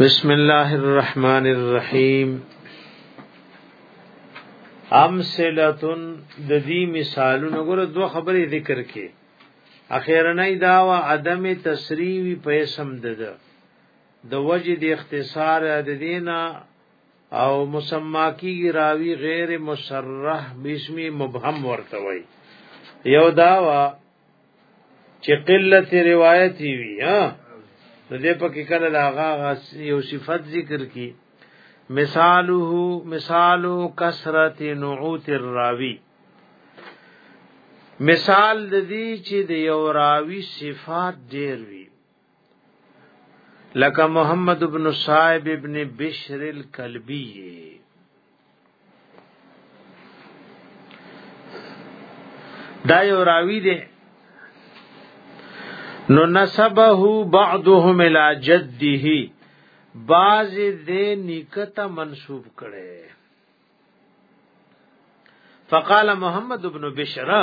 بسم الله الرحمن الرحیم امثلتن د دې مثالونو ګره دوه خبرې ذکر کې اخیرنۍ دا و عدم تسریوی په اسم دد د وجد اختصار د دینا او مسما کی راوی غیر مصرح باسم مبهم ورته وای یو دا و چې قلت روایت وي ها نو دې په کې کله لاغه یو صفت ذکر کی مثاله مثال کثرت نعوت الراوی مثال د دې چې د یو راوی صفات ډېر وي لکه محمد ابن صائب ابن بشر الکلبی دا یو راوی دی نو نسبه بعضهم الى جده باز دې نکته منسوب کړي فقال محمد ابن بشرا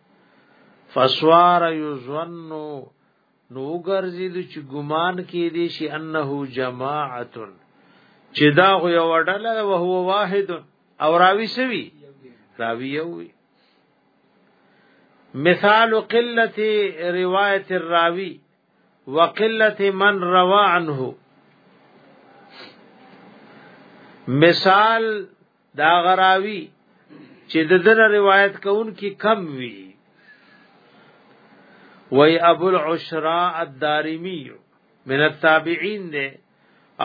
فسوار یظن نو ګرځید چې ګمان کې دي شي انه جماعت چې دا غو یو ډله او هو واحد او راوی سوي راوی یو مثال قلت روایت الراوی وقلت من روا عنه مثال دا غراوی چې د دنه روایت کون کی کم وی وی ابو العشرا الدارمی من التابعین دے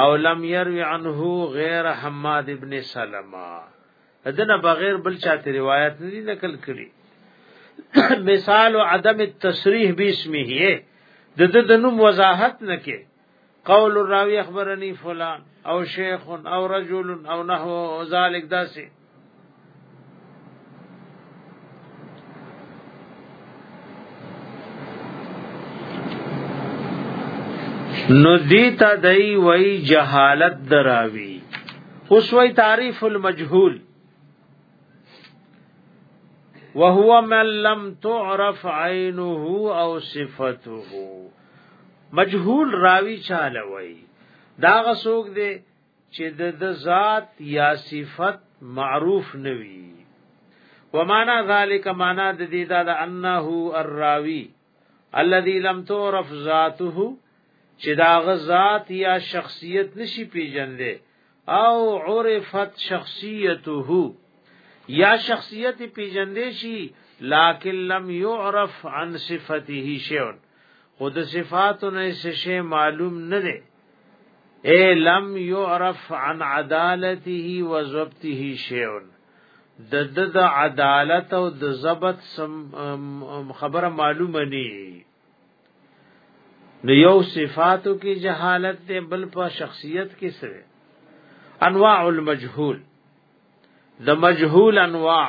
او لم یروی عنه غیر حماد ابن سلمہ دنه بغیر بل چاته روایت ندی نقل کړي مثال عدم التصریح باسمه د د نوم وضاحت نکې قول الراوی اخبرنی فلان او شیخ او رجل او نحو ذالک داسه نو دیتا دای وای جهالت دراوی اوس وای تعریف المجهول وهو من لم تعرف عينه او صفته مجهول راوی چاله وای دا غسوک دی چې د ذات یا صفت معروف نوي ومانا ذالک معنا د دې دا انه الراوی الذي لم تعرف ذاته چې دا غزات یا شخصیت نشي پیژندې او عرفت شخصیته یا شخصیت پیژندې شي لکن لم يعرف عن صفته شيء خو د صفاتو نه څه شی معلوم نه دی اے لم يعرف عن عدالته وضبطه شيء د د عدالت او د ضبط خبره معلومه نه نو یو صفاتو کې جهالت دی بل په شخصیت کې سره انواع المجهول د مجهول انواع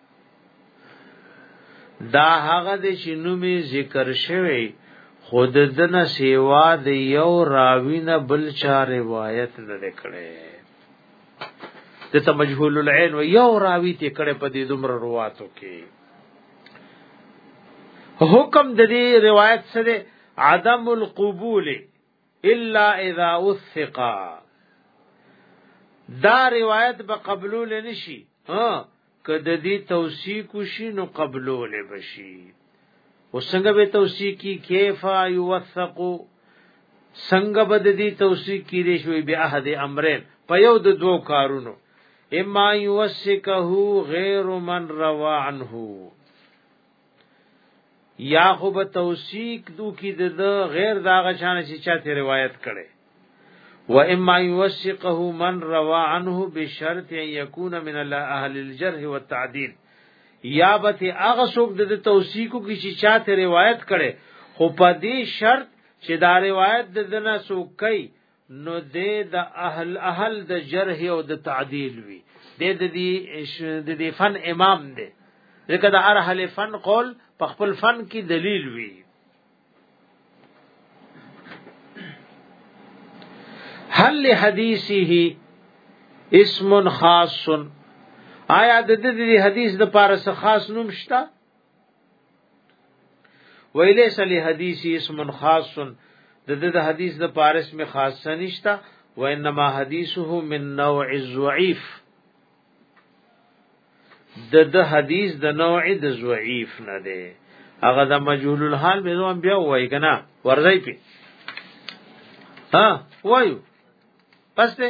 دا هغه د شنومي ذکر شوی خود دنه سیوا د یو راوی نه بل چا روایت نه کړي د ته مجهول العين و یو راوی ته کړي په دې دومره رواتو کې حکم د دې روایت سره عدم القبول الا اذا وثق دا روایت به قبول نشي ها کده دې توثیق شي نو قبول بشي وسنګ به توثیق کی کیفا یوثق سنگ بد دې توثیق کی دې شوی به احد امرین په یو د دوو کارونو اما یوثقه غیر من روا عنه یا خو به توثیق دو کی د غیر داغه شان چې چاته روایت کړي و اما یوثقه من روا عنه بشرط ان یکون من اهل الجرح والتعدیل یا به هغه څوک د توثیقو کی چې چاته روایت کړي خو په دې شرط چې دا روایت د دنه څوک کوي نو د د اهل اهل د جرح او د تعدیل وی د د دی د دی فن امام دی ځکه د ارهل فن قول په خپل فن کې دلیل وی هل لحدیثه اسم خاص آیا د دې حدیث د پاره خاص نوم شته ویلې سلی حدیث اسم خاص د د حدیث د پارس می خاص نشتا و انما حدیثه من نوع الضعیف د د حدیث د نوع د ضعیف نه دی هغه د مجهول الحال به زوم بیا وای کنه ورځی پی ها وایو پس ته